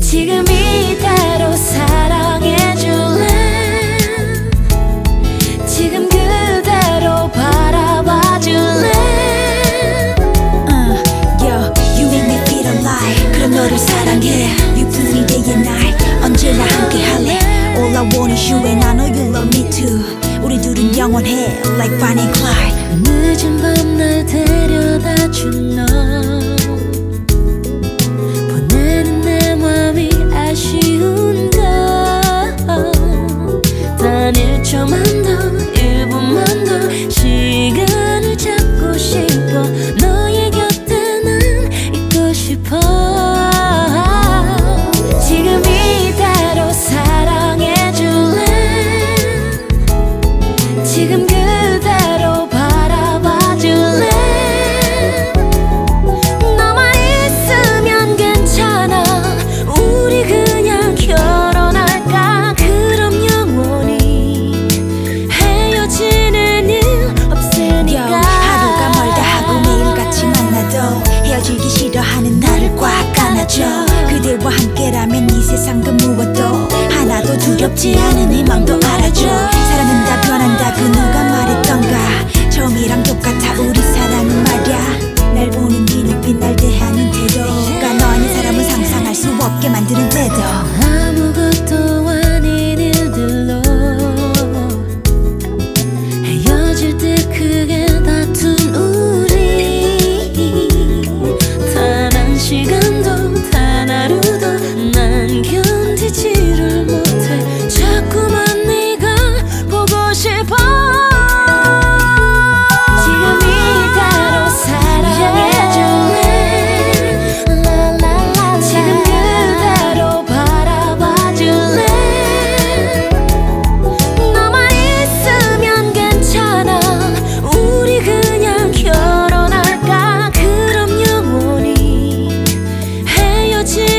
지금 이대로 사랑해 줄래 지금 그대로 바라봐 줄래 Uh, yo, you make me feel alive. 그런 너를 사랑해. day and night. 언제나 함께 할래. All I want is you and I know you love me too. 우리 둘은 영원해, like Bonnie and Clyde. 날 you know. 쉽지 않은 네 맘도 알아줘. 사랑은 다 변한다 그 누가 말했던가. 처음이랑 똑같아 우리 사랑은 말야. 날 보는 뒤 눈빛 날 대하는 태도가 너 아닌 사람은 상상할 수 없게 만드는 태도. 我